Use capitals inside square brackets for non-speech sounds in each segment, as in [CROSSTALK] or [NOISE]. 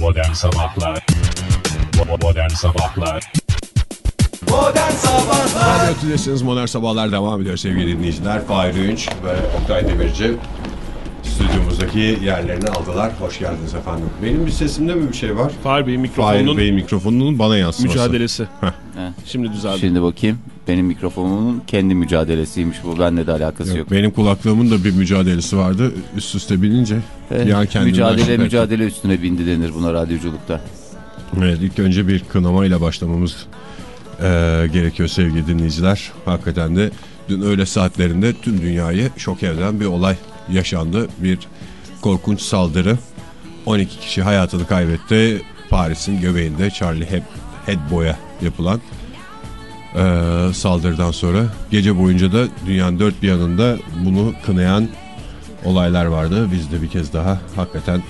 Modern Sabahlar Modern Sabahlar Modern Sabahlar Radyo Tülesi'niz Modern Sabahlar devam ediyor sevgili dinleyiciler. Fahir Öğünç ve Oktay Demirci stüdyomuzdaki yerlerini aldılar. Hoş geldiniz efendim. Benim bir sesimde mi bir şey var? Fahir Bey'in Fahir mikrofonunun Bey mikrofonunun bana yansıması. mücadelesi. Heh. Şimdi düzeldi. Şimdi bakayım. Benim mikrofonumun kendi mücadelesiymiş bu. Benimle de alakası yok. Yok, benim kulaklığımın da bir mücadelesi vardı. Üst üste binince kendimden mücadele mücadele üstüne bindi denir buna radyoculukta. Evet ilk önce bir kınamayla başlamamız eee, gerekiyor sevgili dinleyiciler. Hakikaten de dün öğle saatlerinde tüm dünyayı şok eden bir olay yaşandı. Bir korkunç saldırı. 12 kişi hayatını kaybetti. Paris'in göbeğinde Charlie Heb Hebdo'ya yapılan eee, saldırıdan sonra gece boyunca da dünyanın dört bir yanında bunu kınayan olaylar vardı. Biz de bir kez daha hakikaten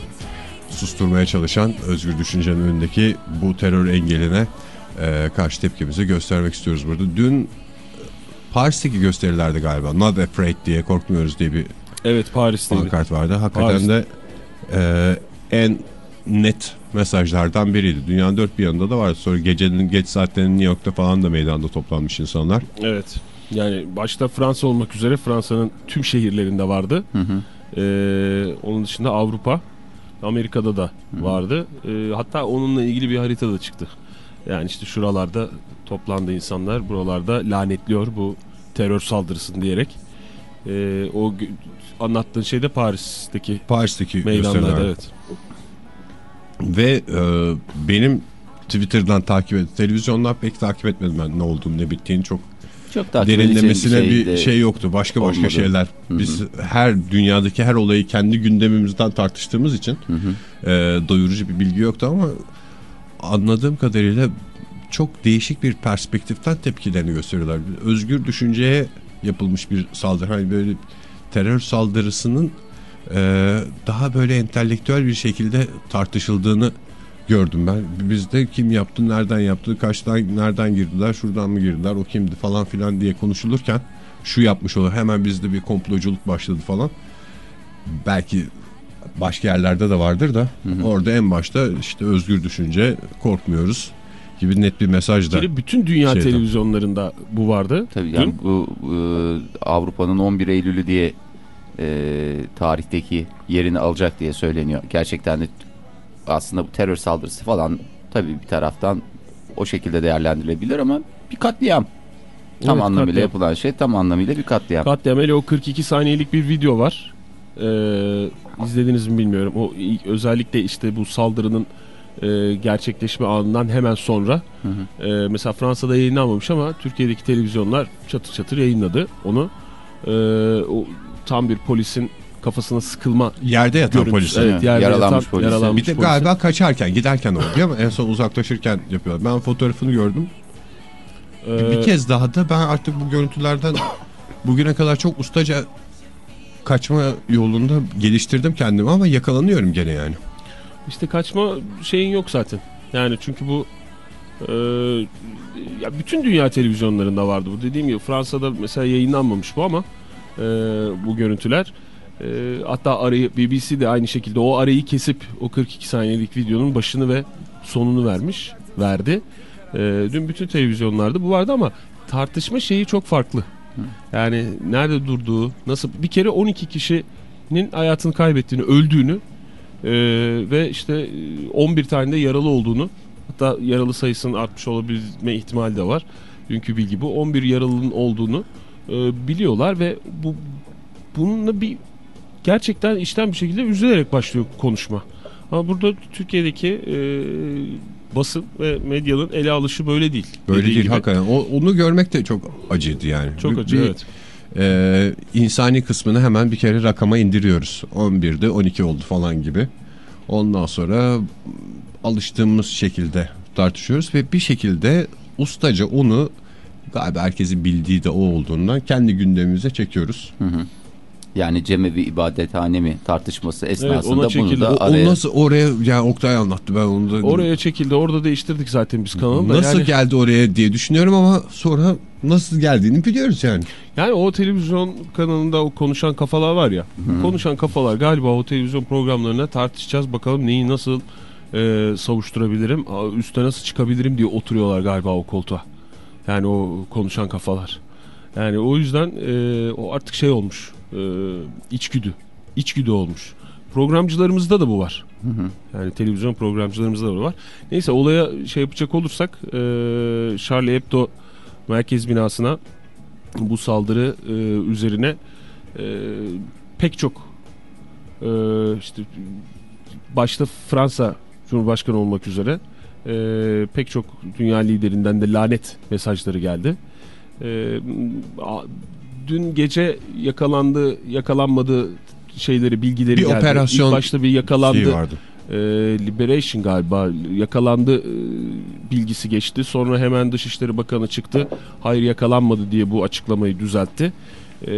susturmaya çalışan özgür düşüncenin önündeki bu terör engeline e, karşı tepkimizi göstermek istiyoruz burada. Dün e, Paris'teki gösterilerde galiba Not Afraid diye korkmuyoruz diye bir Evet Paris'teydi. pankart vardı. Hakikaten Paris. de e, en net mesajlardan biriydi. Dünyanın dört bir yanında da vardı. Sonra gecenin geç saatlerinin New York'ta falan da meydanda toplanmış insanlar. Evet. Yani başta Fransa olmak üzere Fransa'nın tüm şehirlerinde vardı. Hı hı. Ee, onun dışında Avrupa, Amerika'da da vardı. Ee, hatta onunla ilgili bir harita da çıktı. Yani işte şuralarda toplandı insanlar, buralarda lanetliyor bu terör saldırısını diyerek. Ee, o anlattığın şey de Paris'teki Paris'teki meydanlarda evet. Ve e, benim Twitter'dan takip et, televizyondan pek takip etmedim ben ne olduğunu ne bittiğini çok Çok takip derinlemesine bir de şey yoktu. Başka başka olmadı. şeyler. Biz her dünyadaki her olayı kendi gündemimizden tartıştığımız için e, doyurucu bir bilgi yoktu ama anladığım kadarıyla çok değişik bir perspektiften tepkilerini gösteriyorlar. Özgür düşünceye yapılmış bir saldırı. Hani böyle terör saldırısının e, daha böyle entelektüel bir şekilde tartışıldığını gördüm ben. Bizde kim yaptı, nereden yaptı, kaçtan, nereden girdiler, şuradan mı girdiler, o kimdi falan filan diye konuşulurken şu yapmış olur. Hemen bizde bir komploculuk başladı falan. Belki başka yerlerde de vardır da orada en başta işte özgür düşünce, korkmuyoruz gibi net bir mesaj da. Bütün dünya Şeyden. televizyonlarında bu vardı. Tabii yani Dün bu e, Avrupa'nın 11 Eylül'ü diye e, tarihteki yerini alacak diye söyleniyor. Gerçekten de aslında bu terör saldırısı falan tabii bir taraftan o şekilde değerlendirilebilir ama bir katliam. Tam Evet, anlamıyla katliam. yapılan şey tam anlamıyla bir katliam. Katliam hele o 42 saniyelik bir video var. Ee, izlediniz mi bilmiyorum. O özellikle işte bu saldırının e, gerçekleşme anından hemen sonra. e, mesela Fransa'da yayınlanmamış ama Türkiye'deki televizyonlar çatır çatır yayınladı onu. E, o tam bir polisin kafasına sıkılma Yerde yatan görüntüsü. polis. Evet, yerde Yaralanmış yatan- polisi. yaralanmış Bir de polisi. galiba kaçarken giderken oluyor ama en son uzaklaşırken yapıyorlar. Ben fotoğrafını gördüm. Ee, bir kez daha da ben artık bu görüntülerden bugüne kadar çok ustaca kaçma yolunda geliştirdim kendimi ama yakalanıyorum gene yani. İşte kaçma şeyin yok zaten. Yani çünkü bu e, ya bütün dünya televizyonlarında vardı bu. Dediğim gibi Fransa'da mesela yayınlanmamış bu ama e, bu görüntüler. E, hatta arayı BBC de aynı şekilde o arayı kesip o 42 saniyelik videonun başını ve sonunu vermiş, verdi. E, dün bütün televizyonlarda bu vardı ama tartışma şeyi çok farklı. Yani nerede durduğu, nasıl bir kere 12 kişinin hayatını kaybettiğini, öldüğünü ee, ve işte e, 11 tane de yaralı olduğunu hatta yaralı sayısının artmış olabilme ihtimali de var. Dünkü bilgi bu. 11 yaralının olduğunu e, biliyorlar ve bu bununla bir gerçekten işten bir şekilde üzülerek başlıyor konuşma. Ama burada Türkiye'deki e, basın ve medyanın ele alışı böyle değil. Böyle değil gibi. hakikaten. O, onu görmek de çok acıydı yani. Çok acı bir, evet. e, insani kısmını hemen bir kere rakama indiriyoruz. 11'de 12 oldu falan gibi. Ondan sonra alıştığımız şekilde tartışıyoruz ve bir şekilde ustaca onu galiba herkesin bildiği de o olduğundan kendi gündemimize çekiyoruz. Yani cemevi ibadethane mi tartışması esnasında bunu çekildi. da O, o araya... nasıl oraya yani Oktay anlattı ben onu da Oraya çekildi. Orada değiştirdik zaten biz kanalı da. nasıl yani, geldi oraya diye düşünüyorum ama sonra nasıl geldiğini biliyoruz yani. yani o televizyon kanalında o konuşan kafalar var ya. Konuşan kafalar galiba o televizyon programlarına tartışacağız bakalım neyi nasıl e, savuşturabilirim, üste nasıl çıkabilirim diye oturuyorlar galiba o koltuğa. Yani o konuşan kafalar. Yani o yüzden e, o artık şey olmuş. E, içgüdü. İçgüdü olmuş. Programcılarımızda da bu var. Yani televizyon programcılarımızda da bu var. Neyse olaya şey yapacak olursak e, Charlie Hebdo merkez binasına bu saldırı e, üzerine e, pek çok e, işte başta Fransa Cumhurbaşkanı olmak üzere e, pek çok dünya liderinden de lanet mesajları geldi. E, a- dün gece yakalandı, yakalanmadı şeyleri, bilgileri Bir geldi. operasyon İlk başta bir yakalandı. Şey vardı. E, Liberation galiba yakalandı e, bilgisi geçti. Sonra hemen Dışişleri Bakanı çıktı. Hayır yakalanmadı diye bu açıklamayı düzeltti. E,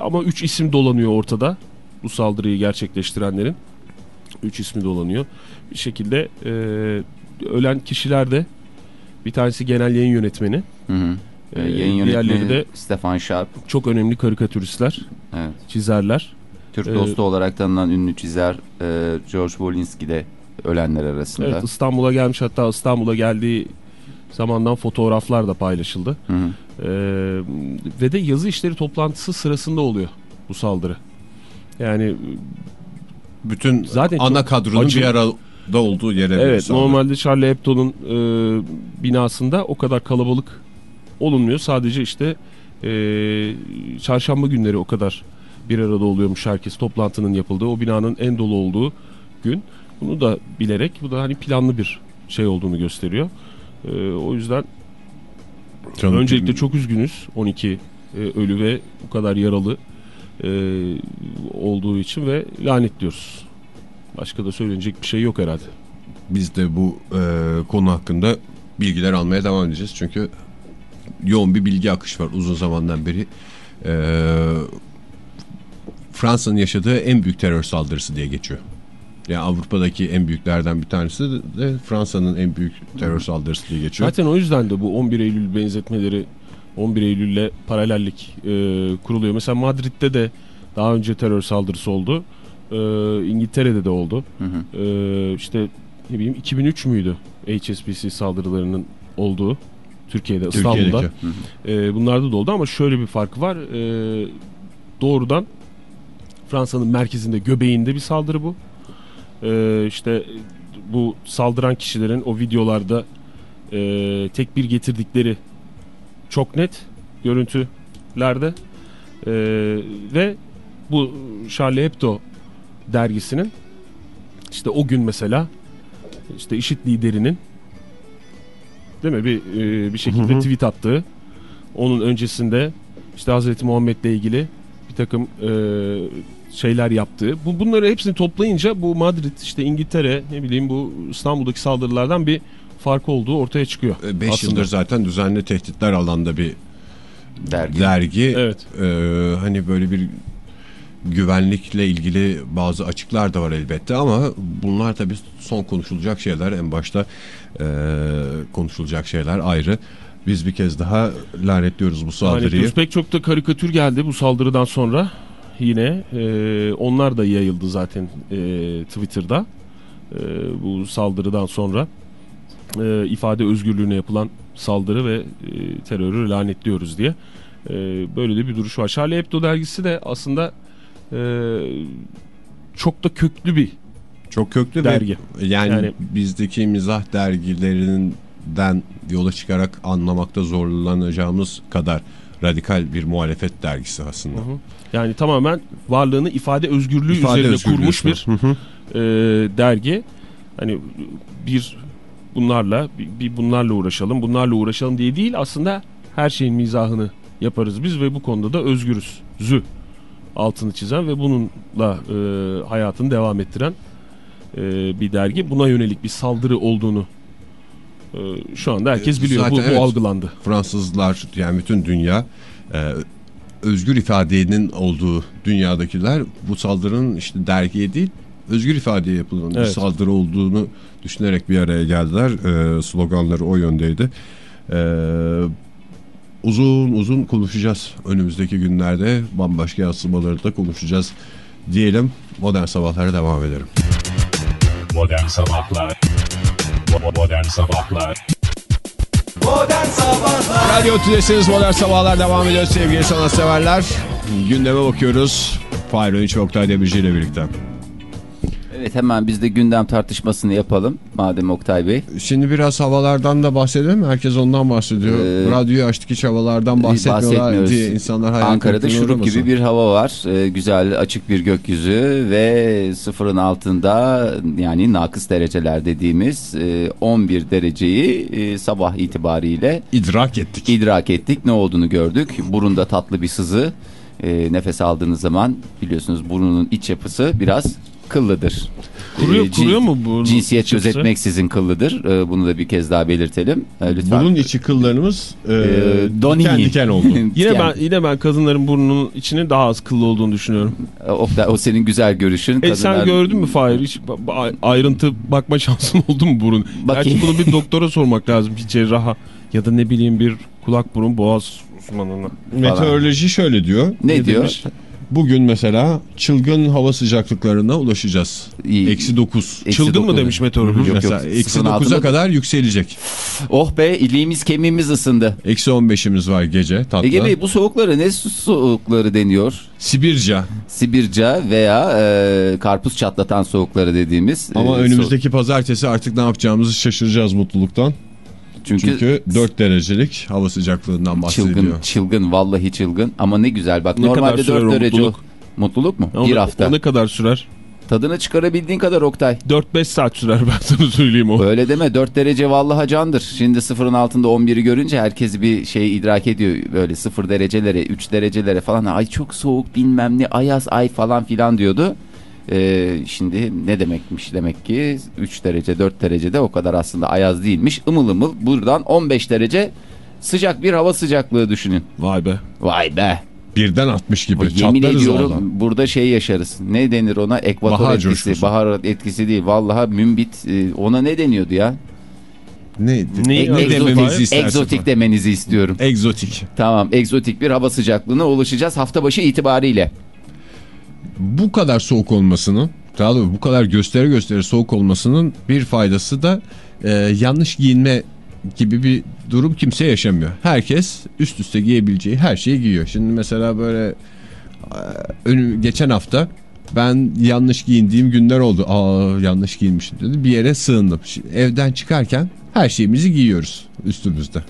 ama 3 isim dolanıyor ortada. Bu saldırıyı gerçekleştirenlerin. 3 ismi dolanıyor. Bir şekilde e, ölen kişiler de bir tanesi genel yayın yönetmeni. Hı hı. Ee, yayın yönetmeni de- Stefan Sharp. Çok önemli karikatüristler, Evet. çizerler. Türk Ee, dostu olarak tanınan ünlü çizer e, George Wolinski de ölenler arasında. Evet İstanbul'a gelmiş hatta İstanbul'a geldiği zamandan fotoğraflar da paylaşıldı. Hı hı. Ee, ve de yazı işleri toplantısı sırasında oluyor bu saldırı. Yani Bütün Zaten ana kadronun acı- bir arada olduğu yere evet normalde Charlie Hebdo'nun e, binasında o kadar kalabalık olunmuyor. Sadece işte e, çarşamba günleri o kadar bir arada oluyormuş herkes toplantının yapıldığı o binanın en dolu olduğu gün. Bunu da bilerek bu da hani planlı bir şey olduğunu gösteriyor. E, o yüzden Canım, Öncelikle çok üzgünüz 12 e, ölü ve bu kadar yaralı e, olduğu için ve lanetliyoruz. Başka da söylenecek bir şey yok herhalde. Biz de bu e, konu hakkında bilgiler almaya devam edeceğiz. Çünkü yoğun bir bilgi akışı var uzun zamandan beri. E, Fransa'nın yaşadığı en büyük terör saldırısı diye geçiyor. Yani Avrupa'daki en büyüklerden bir tanesi de Fransa'nın en büyük terör saldırısı diye geçiyor. Zaten o yüzden de bu 11 Eylül benzetmeleri 11 Eylül'le paralellik e, kuruluyor. Mesela Madrid'de de daha önce terör saldırısı oldu. E, İngiltere'de de oldu. Hı hı. E, işte ne bileyim 2003 müydü HSBC saldırılarının olduğu Türkiye'de İstanbul'da. Türkiye'deki. E, bunlarda da oldu ama şöyle bir farkı var. E, doğrudan Fransa'nın merkezinde, göbeğinde bir saldırı bu. E, işte bu saldıran kişilerin o videolarda e, tekbir getirdikleri çok net görüntülerde E, ve bu Charlie Hebdo dergisinin işte o gün mesela işte IŞİD liderinin değil mi bir e, bir şekilde Hı hı. tweet attığı onun öncesinde işte Hazreti Muhammed'le ilgili bir takım e, şeyler yaptığı. Bu bunları hepsini toplayınca bu Madrid işte İngiltere ne bileyim bu İstanbul'daki saldırılardan bir fark olduğu ortaya çıkıyor. 5 aslında. yıldır zaten düzenli tehditler alanda bir Dergi. dergi. Evet. Ee, hani böyle bir güvenlikle ilgili bazı açıklar da var elbette ama bunlar tabii son konuşulacak şeyler en başta e, konuşulacak şeyler ayrı. Biz bir kez daha lanetliyoruz bu saldırıyı. Lanetliyoruz. Pek çok da karikatür geldi bu saldırıdan sonra. Yine e, onlar da yayıldı zaten e, Twitter'da. E, bu saldırıdan sonra e, ifade özgürlüğüne yapılan saldırı ve e, terörü lanetliyoruz diye. E, böyle de bir duruş var. Charlie Hebdo dergisi de aslında çok da köklü bir Çok köklü Dergi. ve yani, Yani- bizdeki mizah dergilerinden yola çıkarak anlamakta zorlanacağımız kadar radikal bir muhalefet dergisi aslında. yani tamamen varlığını ifade özgürlüğü İfade üzerine özgürlüğü kurmuş bir Hı hı. e, dergi. Hani bir bunlarla bir, bir bunlarla uğraşalım, bunlarla uğraşalım diye değil aslında her şeyin mizahını yaparız biz ve bu konuda da özgürüz. Zü altını çizen ve bununla e, hayatını devam ettiren e, bir dergi. Buna yönelik bir saldırı olduğunu e, şu anda herkes E, biliyor. Bu, zaten bu evet. algılandı. Fransızlar yani bütün dünya e, özgür ifadenin olduğu dünyadakiler bu saldırının işte dergiye değil özgür ifadeye yapılan bir Evet. saldırı olduğunu düşünerek bir araya geldiler. E, sloganları o yöndeydi. E, uzun uzun konuşacağız önümüzdeki günlerde bambaşka yansımaları da konuşacağız diyelim modern sabahlara devam edelim. Modern Sabahlar Modern Sabahlar Modern Sabahlar Radyo Tülesi'niz Modern Sabahlar devam ediyor sevgili sanatseverler. Gündeme bakıyoruz. Fahir Öğünç ve Oktay Demirci ile birlikte. Evet hemen biz de gündem tartışmasını yapalım. Madem Oktay Bey. Şimdi biraz havalardan da bahsedelim. Herkes ondan bahsediyor. Ee, Radyoyu açtık hiç havalardan bahsetmiyorlar bahsetmiyoruz. diye insanlar hayal Ankara'da şurup uğramasın. gibi bir hava var. Ee, güzel açık bir gökyüzü ve sıfırın altında yani nakıs dereceler dediğimiz e, 11 dereceyi e, sabah itibariyle idrak ettik. idrak ettik. Ne olduğunu gördük. Burunda tatlı bir sızı. E, nefes aldığınız zaman biliyorsunuz burnunun iç yapısı biraz kıllıdır. Kuruyor, E, kuruyor mu bu? Cinsiyet çıksa? gözetmeksizin kıllıdır. E, bunu da bir kez daha belirtelim. E, lütfen. Bunun içi kıllarımız e, E, doni. diken diken oldu. [LAUGHS] Yine Diken. ben yine ben kadınların burnunun içinin daha az kıllı olduğunu düşünüyorum. Oktay, o senin güzel görüşün. E sen Kadınlar- gördün mü Fahir? Hiç ayrıntı bakma [LAUGHS] şansın oldu mu burun? Bakayım. Gerçi bunu bir [LAUGHS] doktora sormak lazım. Bir cerraha ya da ne bileyim bir kulak burun boğaz uzmanına. Meteoroloji şöyle diyor. Ne, diyor? demiş? Bugün mesela çılgın hava sıcaklıklarına ulaşacağız. Eksi 9. Eksi Çılgın mı demiş meteoroloji? Mesela eksi Sıfırın 9'a altında- kadar yükselecek. Oh be iliğimiz kemiğimiz ısındı. Eksi 15'imiz var gece tatlı. Ege Bey bu soğukları ne soğukları deniyor? Sibirca. Sibirca veya e, karpuz çatlatan soğukları dediğimiz. e, Ama soğuk. önümüzdeki pazartesi artık ne yapacağımızı şaşıracağız mutluluktan. Çünkü, Çünkü 4 derecelik hava sıcaklığından bahsediliyor. çılgın, çılgın vallahi çılgın ama ne güzel bak Ne normalde kadar sürer 4 o derece mutluluk? Mutluluk mu? O- bir hafta. O ne kadar sürer? Tadını çıkarabildiğin kadar Oktay. 4-5 saat sürer [LAUGHS] ben sana söyleyeyim o. Öyle deme 4 derece vallahi candır. Şimdi sıfırın altında 11'i görünce herkes bir şey idrak ediyor. Böyle sıfır derecelere 3 derecelere falan. Ay çok soğuk bilmem ne ayaz ay falan filan diyordu. Ee, şimdi ne demekmiş demek ki 3 derece 4 derecede o kadar aslında ayaz değilmiş. Imıl ımıl buradan 15 derece sıcak bir hava sıcaklığı düşünün. Vay be. Vay be. Birden 60 gibi. Yemin Çatlarız ediyorum vallahi. burada şey yaşarız. Ne denir ona? Ekvator Bahar etkisi. coşkusu. Bahar etkisi değil. Vallahi mümbit. e, ona ne deniyordu ya? Ne, ne arıyorsun dememizi? Egzotik demenizi istiyorum. Egzotik. Tamam egzotik bir hava sıcaklığına ulaşacağız hafta başı itibariyle. Bu kadar soğuk olmasının, daha doğrusu bu kadar gösteri gösteri soğuk olmasının bir faydası da e, yanlış giyinme gibi bir durum kimse yaşamıyor. Herkes üst üste giyebileceği her şeyi giyiyor. Şimdi mesela böyle e, önüm, geçen hafta ben yanlış giyindiğim günler oldu. Aa yanlış giyinmişim dedi. Bir yere sığındım. Şimdi evden çıkarken her şeyimizi giyiyoruz üstümüzde.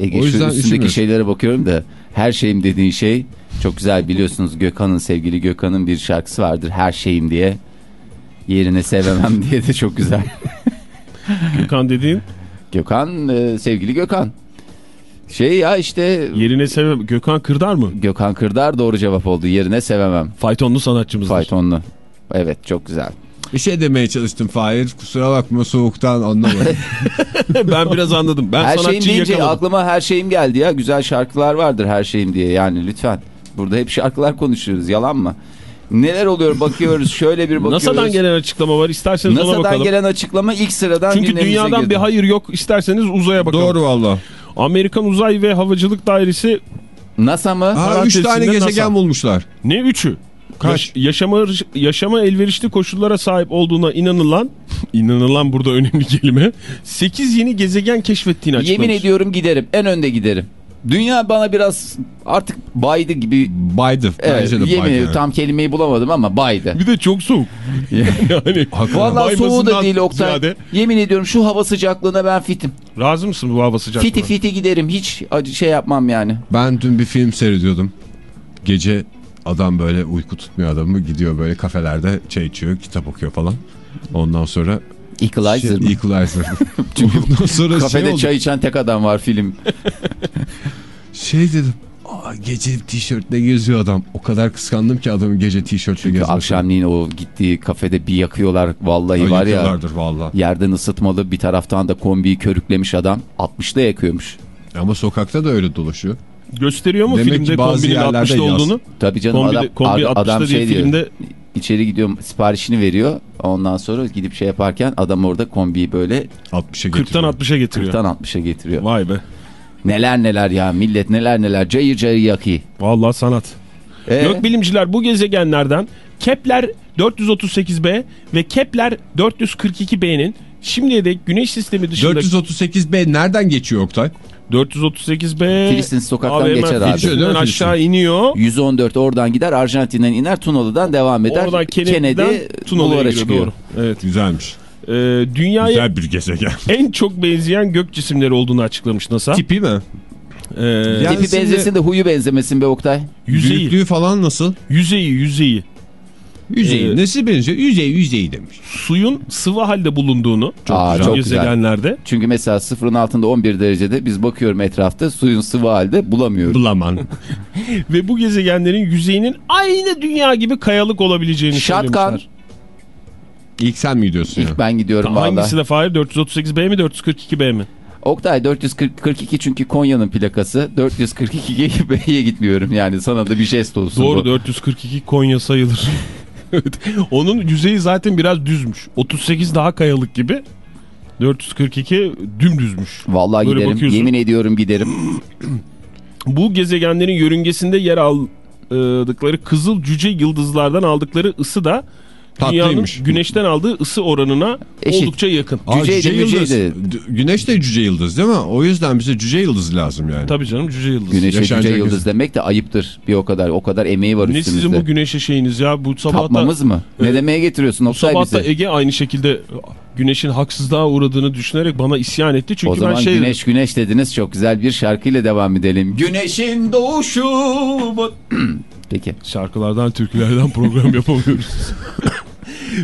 Ege O yüzden üstündeki şeylere bakıyorum da her şeyim dediğin şey çok güzel biliyorsunuz Gökhan'ın sevgili Gökhan'ın bir şarkısı vardır her şeyim diye. Yerine sevemem diye de çok güzel. [LAUGHS] Gökhan dediğin Gökhan e, sevgili Gökhan. Şey ya işte yerine sebep Gökhan Kırdar mı? Gökhan Kırdar doğru cevap oldu. Yerine sevemem. Faytonlu sanatçımızdır. Faytonlu. Evet çok güzel. Bir şey demeye çalıştım Fahir. Kusura bakma soğuktan anlamadım. [LAUGHS] [LAUGHS] ben biraz anladım. Ben her şeyim sanatçıyı deyince yakaladım. aklıma her şeyim geldi ya. Güzel şarkılar vardır her şeyim diye yani lütfen. Burada hep şarkılar konuşuyoruz yalan mı? Neler oluyor bakıyoruz şöyle bir bakıyoruz. NASA'dan gelen açıklama var. İsterseniz ona NASA'dan bakalım. gelen açıklama ilk sıradan Çünkü dünyadan girdi. bir hayır yok. İsterseniz uzaya bakalım. Doğru valla. Amerikan Uzay ve Havacılık Dairesi NASA mı? Ha, üç tane gezegen NASA. bulmuşlar. ne üçü? Kaç? Yaş- yaşama, yaşama elverişli koşullara sahip olduğuna inanılan, [LAUGHS] inanılan burada önemli kelime, 8 yeni gezegen keşfettiğini açıklamış. Yemin ediyorum giderim. En önde giderim. Dünya bana biraz artık baydı gibi. Baydı. Evet, yemin baydı. tam kelimeyi bulamadım ama baydı. Bir de çok soğuk. [LAUGHS] [LAUGHS] yani Vallahi soğuğu da değil Oktay. ziyade- Yemin ediyorum şu hava sıcaklığına ben fitim. Razı mısın bu hava sıcaklığına? Fiti fiti giderim. Hiç şey yapmam yani. Ben dün bir film seyrediyordum. Gece adam böyle uyku tutmuyor adamı. Gidiyor böyle kafelerde çay içiyor, kitap okuyor falan. Ondan sonra Equalizer mı? Equalizer. [LAUGHS] Çünkü ondan sonra Kafede şey çay içen tek adam var film. Şey dedim. Aa, gece tişörtle geziyor adam. O kadar kıskandım ki adamın gece tişörtle Çünkü gezmesini. akşamleyin o gittiği kafede bir yakıyorlar. Vallahi var ya. Ayıkıyorlardır valla. Yerden ısıtmalı bir taraftan da kombiyi körüklemiş adam. 60'da yakıyormuş. Ama sokakta da öyle dolaşıyor. Gösteriyor mu Demek filmde bazı kombinin yerlerde 60'da yaz. olduğunu? Tabii canım Kombi, adam, kombi ad- 60'da adam diye şey diyor. filmde İçeri gidiyor siparişini veriyor. Ondan sonra gidip şey yaparken adam orada kombiyi böyle 60'a 40'tan getiriyor. 60'a getiriyor. 40'tan 60'a getiriyor. Vay be. Neler neler ya millet neler neler cayır cayır yakıyor. Vallahi sanat. Ee? Gökbilimciler bu gezegenlerden Kepler 438b ve Kepler 442b'nin şimdiye dek güneş sistemi dışında 438B nereden geçiyor Oktay? 438b Filistin sokaktan abi geçer abi. Filistin'den aşağı iniyor. 114 oradan gider Arjantin'den iner Tunalı'dan devam eder. Oradan Kennedy'den Kennedy Tunalı'ya çıkıyor. Doğru. Evet. Güzelmiş. Ee, dünyaya Güzel bir gezegen. [LAUGHS] en çok benzeyen gök cisimleri olduğunu açıklamış NASA. Tipi mi? Ee, Yani Tipi benzesin de huyu benzemesin be Oktay. yüzeyi, Büyüklüğü falan nasıl? yüzeyi, yüzeyi. Yüzeyi. Ee, Nesi benziyor? Yüzey yüzeyi demiş. Suyun sıvı halde bulunduğunu Çok Aa, güzel. çok güzel. Çünkü mesela sıfırın altında 11 derecede biz bakıyorum etrafta suyun sıvı halde bulamıyoruz. Bulaman. [LAUGHS] Ve bu gezegenlerin yüzeyinin aynı dünya gibi kayalık olabileceğini Şatkan. söylemişler. İlk sen mi gidiyorsun ya? İlk ben gidiyorum valla. Hangisi de Fahir? 438B mi 442B mi? Oktay 442 çünkü Konya'nın plakası. 442B'ye gitmiyorum yani sana da bir jest olsun Doğru bu. 442 Konya sayılır. [LAUGHS] [LAUGHS] Evet. Onun yüzeyi zaten biraz düzmüş. 38 daha kayalık gibi. 442 dümdüzmüş. Vallahi Böyle giderim. bakıyorsun. Yemin ediyorum giderim. [CLEARS THROAT] Bu gezegenlerin yörüngesinde yer aldıkları kızıl cüce yıldızlardan aldıkları ısı da dünyanın Tatlıymış. güneşten aldığı ısı oranına Eşit. oldukça yakın. Aa, Cüceydi, cüce yıldız. D- Güneş de cüce yıldız değil mi? O yüzden bize cüce yıldız lazım yani. Tabii canım cüce yıldız. Güneşe Yaşanacak cüce yıldız gezi. demek de ayıptır bir o kadar. O kadar emeği var Ne üstümüzde. sizin bu güneşe şeyiniz ya? Bu sabah da, Tapmamız mı? Ne Evet. demeye getiriyorsun bu Oktay sabah da bize? Ege aynı şekilde güneşin haksızlığa uğradığını düşünerek bana isyan etti. Çünkü O zaman ben şey güneş güneş dediniz çok güzel bir şarkıyla devam edelim. Güneşin doğuşu. bu- [CLEARS THROAT] Peki. Şarkılardan, türkülerden program yapamıyoruz. [LAUGHS]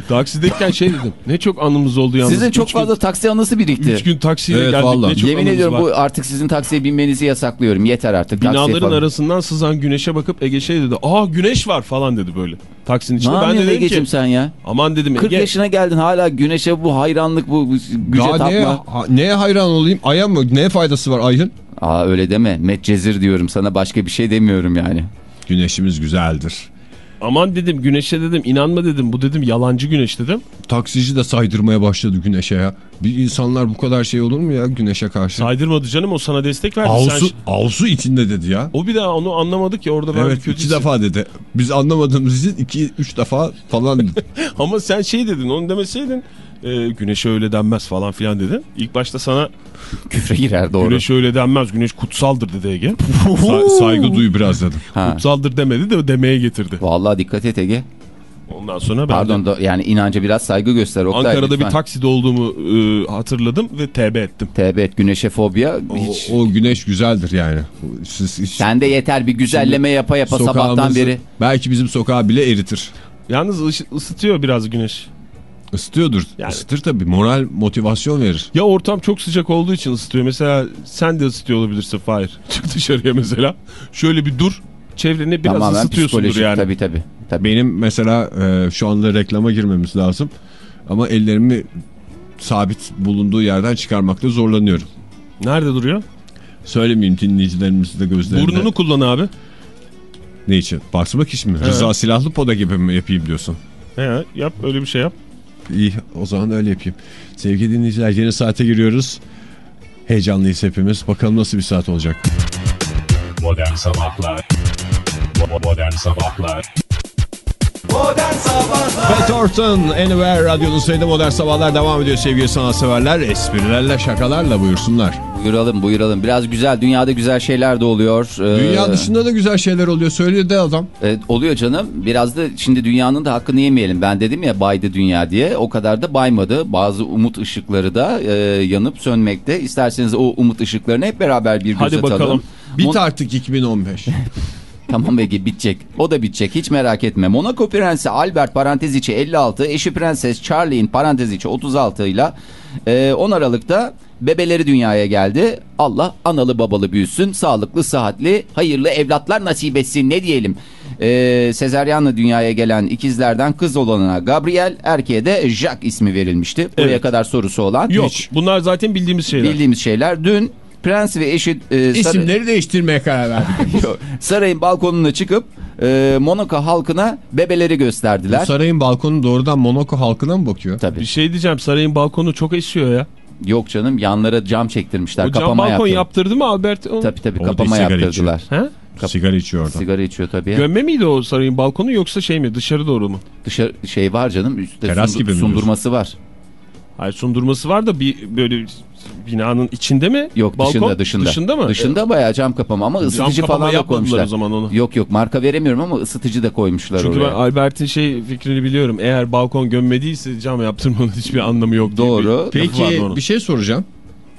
Taksideyken şey dedim. Ne çok anımız oldu yalnız. Sizin çok Üç gün- fazla taksi anısı birikti. Üç gün taksiyle Evet, geldik. vallahi. Ne çok Yemin ediyorum var. bu artık sizin taksiye binmenizi yasaklıyorum. Yeter artık. Binaların arasından sızan güneşe bakıp Ege şey dedi. Aa güneş var falan dedi böyle. Taksinin Ne içinde. Ben de dedim ki sen ya? aman dedim 40 Ege. yaşına geldin hala güneşe bu hayranlık bu, bu güce Daha neye, tapma. ha- neye hayran olayım? Aya mı? Neye faydası var ayın? Aa öyle deme. Medcezir diyorum sana başka bir şey demiyorum yani. Güneşimiz güzeldir. Aman dedim güneşe dedim inanma dedim. Bu dedim yalancı güneş dedim. Taksici de saydırmaya başladı güneşe ya. Bir insanlar bu kadar şey olur mu ya güneşe karşı? Saydırmadı canım o sana destek verdi. Sen Avsu, avsu içinde dedi ya. O bir daha onu anlamadı ki orada ben Evet iki hissettim. defa dedi. Biz anlamadığımız için iki üç defa falan dedi. [LAUGHS] Ama sen şey dedin onu demeseydin e, güneşe öyle denmez falan filan dedin. İlk başta sana [LAUGHS] Küfre girer doğru. güneşe öyle denmez güneş kutsaldır dedi Ege. Sa- saygı duy biraz dedim. Ha. Kutsaldır demedi de demeye getirdi. Vallahi dikkat et Ege. Ondan sonra ben de Pardon da, yani inanca biraz saygı göster Oktay. Ankara'da lütfen. bir takside olduğumu e, hatırladım ve TB ettim. TB et güneşe fobya O, hiç. o güneş güzeldir yani. Siz, hiç Sen de yeter bir güzelleme yapa yapa sabahtan beri. Belki bizim sokağı bile eritir. Yalnız ısıtıyor biraz güneş. Isıtıyordur. Yani- Isıtır tabii. Moral motivasyon verir. Ya ortam çok sıcak olduğu için ısıtıyor. Mesela sen de ısıtıyor olabilirsin Fahir. [LAUGHS] Çık dışarıya mesela. Şöyle bir dur. Çevreni biraz Tamamen ısıtıyorsundur yani. tabii tabii. tabii. Benim mesela e, şu anda reklama girmemiz lazım. Ama ellerimi sabit bulunduğu yerden çıkarmakta zorlanıyorum. Nerede duruyor? Söylemeyeyim dinleyicilerimiz de gözlerinde. Burnunu kullan abi. Ne için? Basmak için mi? Evet. Rıza Silahlı Poda gibi mi yapayım diyorsun? He, yap öyle bir şey yap. İyi o zaman öyle yapayım. Sevgili dinleyiciler yeni saate giriyoruz. Heyecanlıyız hepimiz. Bakalım nasıl bir saat olacak. Modern Sabahlar Modern Sabahlar Pat Orton, Anywhere Radyo'nun sayıda modern sabahlar devam ediyor sevgili sanatseverler. Esprilerle şakalarla buyursunlar. Buyuralım buyuralım. Biraz güzel dünyada güzel şeyler de oluyor. Ee, Dünya dışında da güzel şeyler oluyor. Söylüyor de adam. e, oluyor canım. Biraz da şimdi dünyanın da hakkını yemeyelim. Ben dedim ya baydı dünya diye. O kadar da baymadı. Bazı umut ışıkları da e, yanıp sönmekte. İsterseniz o umut ışıklarını hep beraber bir göz Hadi atalım. bakalım. Bit artık 2015. [LAUGHS] Tamam Ege bitecek. O da bitecek hiç merak etme. Monaco Prensi Albert parantez içi 56, eşi Prenses Charlie'in parantez içi 36 ile e, 10 Aralık'ta bebeleri dünyaya geldi. Allah analı babalı büyüsün, sağlıklı, sıhhatli, hayırlı evlatlar nasip etsin ne diyelim. E, Sezaryen'le dünyaya gelen ikizlerden kız olanına Gabriel, erkeğe de Jacques ismi verilmişti. Buraya Evet. kadar sorusu olan. Yok Hiç. bunlar zaten bildiğimiz şeyler. Bildiğimiz şeyler. Dün Prens ve eşi e, İsimleri değiştirmeye karar verdik. [LAUGHS] sarayın balkonuna çıkıp e, Monaco halkına bebeleri gösterdiler. Sarayın balkonu doğrudan Monaco halkına mı bakıyor? Bir Tabii. şey diyeceğim sarayın balkonu çok esiyor ya. Yok canım yanlara cam çektirmişler. O cam kapama balkon yaptı. yaptırdı mı Albert? O- Tabii tabii Orada kapama yaptırdılar. He? Kap- Sigara içiyor orada. Sigara içiyor tabii. Gömme miydi o sarayın balkonu yoksa şey mi dışarı doğru mu? Dışarı şey var canım üstte Teras sundu- gibi mi sundurması var. Hayır sundurması var da bir böyle binanın içinde mi? Yok Balkon? dışında dışında. Dışında mı? Dışında bayağı cam kapama ama ısıtıcı falan da koymuşlar. o zaman onu. Yok yok marka veremiyorum ama ısıtıcı da koymuşlar Çünkü ben oraya. Albert'in şey fikrini biliyorum. Eğer balkon gömmediyse cam yaptırmanın hiçbir anlamı yok. Doğru. bir Peki bir şey soracağım.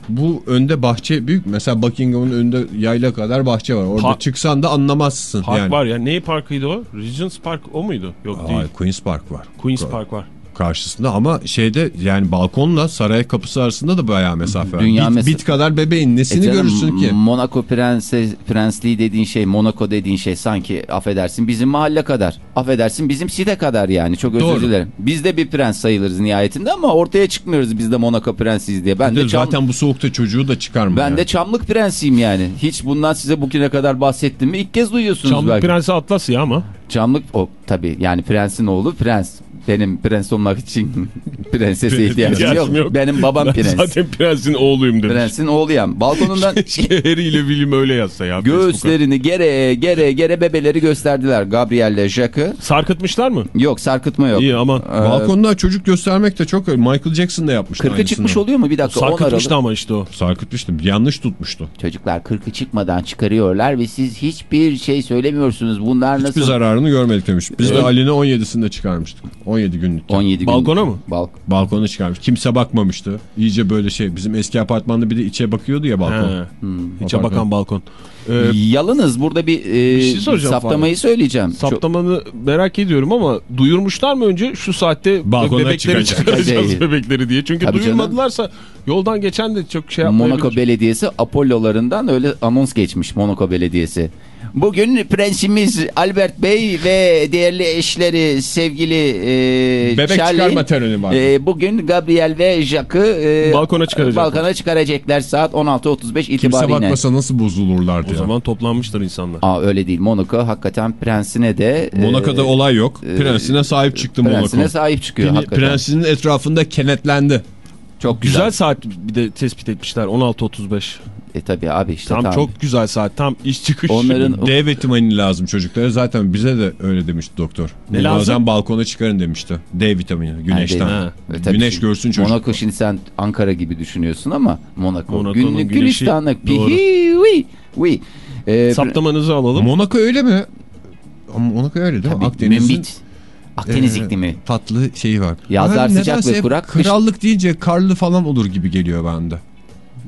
Bu önde bahçe büyük. Mesela Buckingham'ın önünde yayla kadar bahçe var. Orada Park- çıksan da anlamazsın. Park yani. var ya. Neyi parkıydı o? Regents Park o muydu? Yok değil. Ay, Queen's Park var. Queen's Park var. Karşısında ama şeyde yani balkonla saray kapısı arasında da bayağı mesafe var. Dünya bit, mes- bit kadar bebeğin nesini E canım, görürsün ki? Monaco prenses, prensliği dediğin şey Monaco dediğin şey sanki affedersin bizim mahalle kadar. Affedersin bizim site kadar yani çok özür Doğru. dilerim. Biz de bir prens sayılırız nihayetinde ama ortaya çıkmıyoruz biz de Monaco prensiyiz diye. Ben de, çam, Zaten bu soğukta çocuğu da çıkarma. ben yani. de çamlık prensiyim yani. Hiç bundan size bugüne kadar bahsettim mi? İlk kez duyuyorsunuz Çamlık belki. Prensi Atlas ya ama. Çamlık o tabii yani prensin oğlu prens. Benim prens olmak için [LAUGHS] prensese ihtiyacım yok. Yok. Benim babam Ben prens. zaten prensin oğluyum demiş. Prensin oğluyum. Balkonundan [LAUGHS] Keşke Harry ile William öyle yazsa ya. Göğüslerini gere gere gere bebeleri gösterdiler. Gabrielle ile Jacques'ı. Sarkıtmışlar mı? Yok sarkıtma yok. İyi aman. Ee, Balkonda çocuk göstermek de çok Michael Jackson da yapmıştı 40'ı aynısını. çıkmış oluyor mu? Bir dakika. 10 Sarkıtmıştı ama işte o. Sarkıtmıştım. Yanlış tutmuştu. Çocuklar 40'ı çıkmadan çıkarıyorlar ve siz hiçbir şey söylemiyorsunuz. Bunlar Hiçbir nasıl? zararını görmedik demiş. Biz de Evet. Ali'ni 17'sinde çıkarmıştık. 17 günlük. 17 gün. Balkona mı? Balk. Balkona çıkarmış. Kimse bakmamıştı. İyice böyle şey. Bizim eski apartmanda bir de içe bakıyordu ya balkon. He. Hmm. İçe bakan balkon. Ee, Yalınız burada bir, e, şey soracağım saptamayı söyleyeceğim. Çok- saptamanı merak ediyorum ama duyurmuşlar mı önce şu saatte Balkona bebekleri çıkacak. çıkaracağız Değil. bebekleri diye. Çünkü Tabii duyurmadılarsa yoldan geçen de çok şey yapmayabilir. Monaco Belediyesi Apollo'larından öyle anons geçmiş Monaco Belediyesi. Bugün prensimiz Albert Bey ve değerli eşleri sevgili e, Bebek Charlie, çıkarma töreni var. e, bugün Gabriel ve Jacques'ı e, Balkona çıkaracaklar. balkona çıkaracaklar saat 16.35 Kimse itibariyle. bakmasa nasıl bozulurlar O diye. zaman toplanmıştır insanlar. Aa öyle değil. Monaco hakikaten prensine de e, Monaco'da olay yok. Prensine sahip çıktı prensine Monaco. sahip çıkıyor Prensinin hakikaten. Prensinin etrafında kenetlendi. Çok Güzel. güzel. saat bir de tespit etmişler 16.35. E tabi abi işte Tam tam. çok güzel saat. Tam iş çıkış. Onların D vitamini lazım çocuklara. Zaten bize de öyle demişti doktor. Ne Bazen lazım? balkona çıkarın demişti. D vitamini güneşten. Ha. E, tabii Güneş şimdi görsün çocuk. Monaco şimdi sen Ankara gibi düşünüyorsun ama Monaco günlük güneşi- gülistanlık. Doğru. Pihi, ui, ui. Ee, Saptamanızı alalım. Monaco öyle mi? Ama Monaco öyle değil mi? Akdeniz'in. Akdeniz e, iklimi. tatlı şeyi var. Yazlar sıcak ve kurak, kış- Krallık deyince karlı falan olur gibi geliyor bende.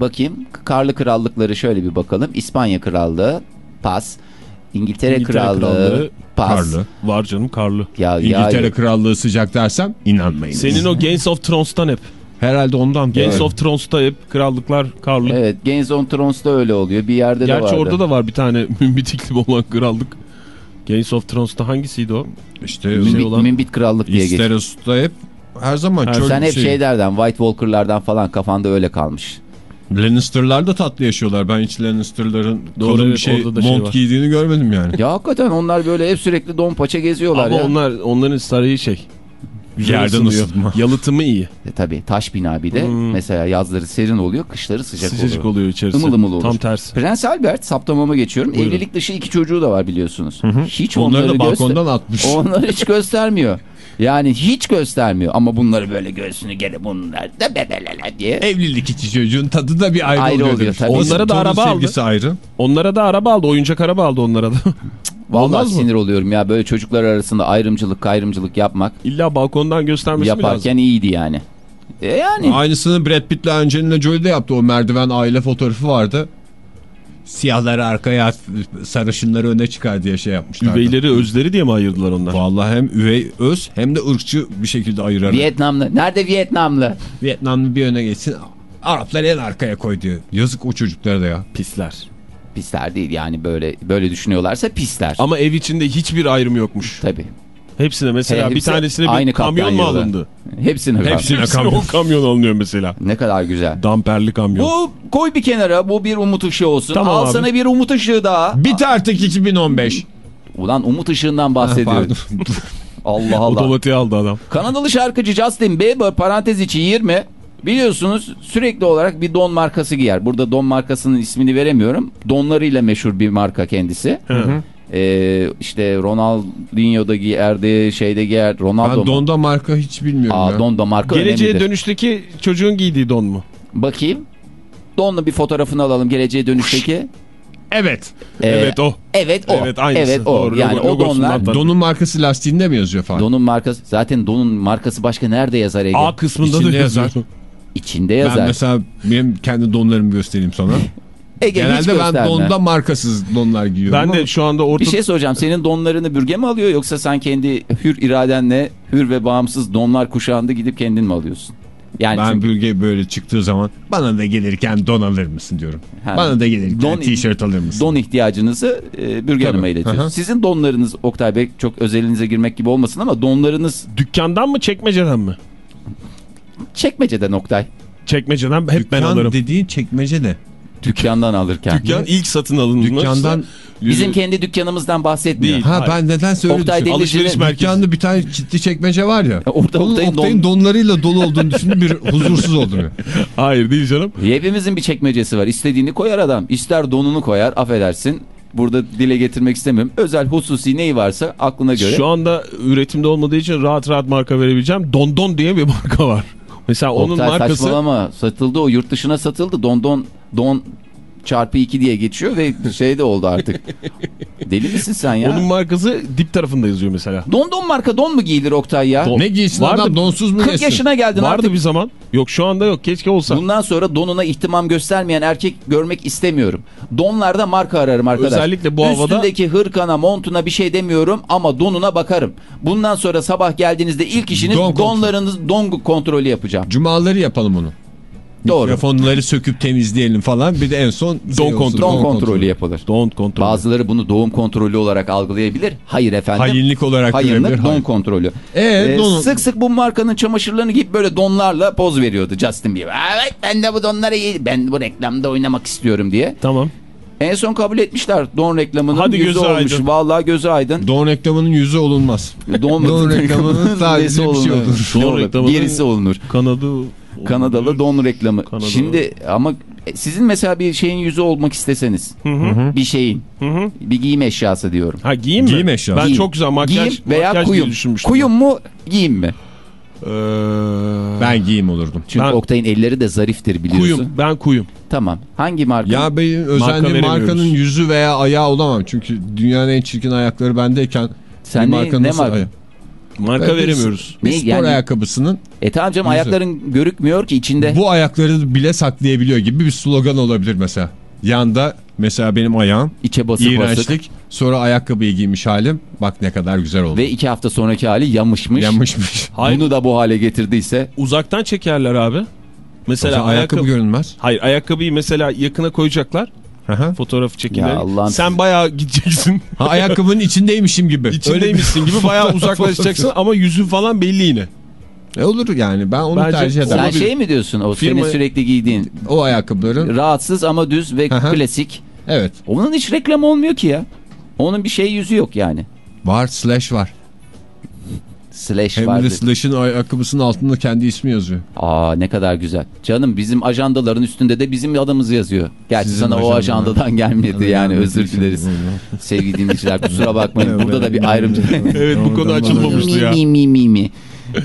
Bakayım karlı krallıkları şöyle bir bakalım. İspanya krallığı pas. İngiltere, İngiltere krallığı, krallığı, pas. Karlı. Var canım karlı. Ya, İngiltere ya, krallığı sıcak dersem inanmayın. Senin o Games of Thrones'tan hep. Herhalde ondan. Games Evet. of Thrones'ta hep krallıklar karlı. Evet Games on Thrones'da öyle oluyor. Bir yerde de Gerçi vardı. orada da var bir tane [LAUGHS] mümbit iklim olan krallık. Games of Thrones'ta hangisiydi o? İşte şey Mümbit, olan- Mümbit krallık diye geçiyor. Westeros'ta hep her zaman Her- çöl Sen hep şey. şeylerden White Walker'lardan falan kafanda öyle kalmış. Lannister'lar da tatlı yaşıyorlar. Ben hiç Lannister'ların Doğru, kalın bir şey, şey mont var. giydiğini görmedim yani. [LAUGHS] Ya hakikaten onlar böyle hep sürekli don paça geziyorlar Ama ya. onlar onların sarayı şey. Yerden ısıtma. [LAUGHS] Yalıtımı iyi. E, tabii taş bina bir de Hmm. mesela yazları serin oluyor, kışları sıcak Sıcacık oluyor. oluyor içerisi. Imıl ımıl olur. Tam tersi. Prens Albert saptamama geçiyorum. Buyurun. Evlilik dışı iki çocuğu da var biliyorsunuz. Hiç Onları onları, da balkondan atmış. onları hiç göstermiyor. [LAUGHS] Yani hiç göstermiyor ama bunları böyle göğsünü geri bunlar da bebelele diye. Evlilik içi çocuğun tadı da bir ayrı, Ayrı oluyor. oluyor tabii. Onlara da araba aldı. ayrı. Onlara da araba aldı. Oyuncak araba aldı onlara da. [LAUGHS] Vallahi Olmaz mı? sinir oluyorum ya böyle çocuklar arasında ayrımcılık kayrımcılık yapmak İlla balkondan göstermesi mi lazım? yaparken iyiydi yani. E yani Aynısını Brad Pitt'le Angelina Jolie de yaptı. O merdiven aile fotoğrafı vardı. Siyahları arkaya sarışınları öne çıkar diye şey yapmışlar. Üveyleri özleri diye mi ayırdılar onlar? Vallahi hem üvey öz hem de ırkçı bir şekilde ayırarak. Vietnamlı. Nerede Vietnamlı? Vietnamlı bir öne geçsin. Arapları en arkaya koy diyor. Yazık o çocuklara da ya. Pisler. Pisler değil yani böyle böyle düşünüyorlarsa pisler. Ama ev içinde hiçbir ayrım yokmuş. Tabii. Hepsine mesela He, bir hepsi tanesine bir aynı kamyon mu alındı? Hepsine. Hepsine Hepsine kamyon. alınıyor mesela. Ne kadar güzel. Damperli kamyon. Bu koy bir kenara bu bir umut ışığı olsun. Tamam Al abi. sana bir umut ışığı daha. Bit artık 2015. Ulan umut ışığından bahsediyorum. [LAUGHS] [LAUGHS] Allah Allah. Otomatiğe aldı adam. Kanadalı şarkıcı Justin Bieber parantez içi 20. Biliyorsunuz sürekli olarak bir don markası giyer. Burada don markasının ismini veremiyorum. Donlarıyla meşhur bir marka kendisi. Ee, işte Ronaldinho da giyerdi, şeyde giyer, Ronaldo Ben mu? donda marka hiç bilmiyorum Aa, ya. don da marka Geleceğe önemlidir. dönüşteki çocuğun giydiği don mu? Bakayım. Donla bir fotoğrafını alalım geleceğe dönüşteki. Evet. Ee, evet o. Evet o. Evet, aynısı. Evet o. Doğru, yani o donlar. Donun markası lastiğinde mi yazıyor falan? Donun markası zaten donun markası başka nerede yazar Ege? A kısmında İçinde da yazıyor. yazar. İçinde ben yazar. mesela benim kendi donlarımı göstereyim sana. [LAUGHS] Ege hiç Genelde ben donda markasız donlar giyiyorum. Ben ama de şu anda orta... Bir şey soracağım. Senin donlarını bürge mi alıyor yoksa sen kendi hür iradenle hür ve bağımsız donlar kuşağında gidip kendin mi alıyorsun? Yani ben çünkü bölge böyle çıktığı zaman bana da gelirken don alır mısın diyorum. Ha. Bana da gelirken Don- tişört alır mısın? don ihtiyacınızı e, bürge Tabii. hanıma iletiyorsunuz. Sizin donlarınız Oktay Bey çok özelinize girmek gibi olmasın ama donlarınız Dükkandan mı çekmeceden mi? çekmeceden Oktay. Çekmeceden hep ben Dükkan alırım. dediğin çekmece de. Dükkandan alırken. Dükkan ilk satın alınması. Dükkandan Bizim kendi dükkanımızdan bahsetmiyor. Değil. ha Hayır. ben neden. Demirci'nin Alışveriş merkezi. Dükkanda bir tane kilitli çekmece var ya. [LAUGHS] Orada Onun Oktay'ın Oktay'ın don- donlarıyla dolu olduğunu düşündüm bir huzursuz oldum. [LAUGHS] Hayır değil canım. Hepimizin bir çekmecesi var. İstediğini koyar adam. İster donunu koyar affedersin. Burada dile getirmek istemiyorum. Özel hususi neyi varsa aklına göre. Şu anda üretimde olmadığı için rahat rahat marka verebileceğim. Dondon diye bir marka var. [LAUGHS] Mesela onun Oktay markası saçmalama satıldı o yurt dışına satıldı. Don don çarpı 2 diye geçiyor ve şey de oldu artık. [LAUGHS] Deli misin sen ya? onun markası dip tarafında yazıyor mesela. Don don marka don mu giyilir Oktay ya? Don- Ne giysin Vardı- adam donsuz mu 40 yesin? yaşına geldin Vardı artık. bir zaman. Yok şu anda yok. Keşke olsa. Bundan sonra donuna ihtimam göstermeyen erkek görmek istemiyorum. Donlarda marka ararım arkadaş. Özellikle bu havada- Üstündeki hırkana, montuna bir şey demiyorum ama donuna bakarım. Bundan sonra sabah geldiğinizde ilk işiniz Don kontrol. donlarınız don kontrolü yapacağım. Cumaları yapalım onu. Doğru. Mikrofonları söküp temizleyelim falan. Bir de en son Don şey olsun, kontrol. Don kontrolü yapılır. Don kontrol. Bazıları bunu doğum kontrolü olarak algılayabilir. Hayır efendim. Hainlik olarak görebilir. don Hayır. kontrolü. Ee, Ee, donun- sık sık bu markanın çamaşırlarını giyip böyle donlarla poz veriyordu Justin Bieber. Evet ben de bu donları giy- ben bu reklamda oynamak istiyorum diye. Tamam. En son kabul etmişler don reklamının Hadi yüzü olmuş. aydın. Vallahi gözü aydın. Don reklamının yüzü olunmaz. Don, Don reklamının sadece bir şey olunur? olur. Don reklamının- Gerisi olunur. Kanadı. Kanadalı don reklamı. Kanadalı. Şimdi ama sizin mesela bir şeyin yüzü olmak isteseniz. Hı hı. Bir şeyin. Hı hı. Bir giyim eşyası diyorum. Ha giyim mi? Giyim eşyası. Ben Giyim. çok güzel makyaj, Giyim veya makyaj kuyum. düşünmüştüm. Kuyum mu giyim mi? Ee, Ben giyim olurdum. Çünkü Ben- Oktay'ın elleri de zariftir biliyorsun. kuyum. Ben kuyum. Tamam. Hangi marka? Ya benim özendiğim veremiyoruz. markanın yüzü veya ayağı olamam. Çünkü dünyanın en çirkin ayakları bendeyken Sen bir ne- markanın ne marka? aya- Marka bir- veremiyoruz. Bir Ne, spor yani- ayakkabısının E tamam canım Yüzü. ayakların görükmüyor ki içinde. bu ayakları bile saklayabiliyor gibi bir slogan olabilir mesela. Yanda mesela benim ayağım içe basık basık. iğrençlik sonra ayakkabıyı giymiş halim bak ne kadar güzel oldu. Ve iki hafta sonraki hali yamışmış. Yanmışmış. [LAUGHS] Hayır. Bunu da bu hale getirdiyse. Uzaktan çekerler abi. Mesela Mesela ayakkabı ayakkabı... görünmez. Hayır ayakkabıyı mesela yakına koyacaklar. Fotoğrafı. Allah'ım. Sen bayağı gideceksin. [LAUGHS] Ha, ayakkabının içindeymişim gibi. İçindeymişsin gibi bayağı [LAUGHS] uzaklaşacaksın ama yüzün falan belli yine. E olur yani ben onu Bence tercih ederim. Sen Olabilir. şey mi diyorsun o Firma- senin sürekli giydiğin O ayakkabıların rahatsız ama düz ve Aha. klasik. evet Onun hiç reklam olmuyor ki ya. Onun bir şey yüzü yok yani. var slash var. Slash Hem vardı. de slash'ın ayakkabısının altında kendi ismi yazıyor. Aa ne kadar güzel. Canım bizim ajandaların üstünde de bizim adımız yazıyor. Gerçi Sizin sana o ajandadan gelmedi yani özür dileriz. Sevgili dinleyiciler kusura bakmayın. Burada da bir ayrımcı. Evet bu konu açılmamıştı ya. mi mi mi mi.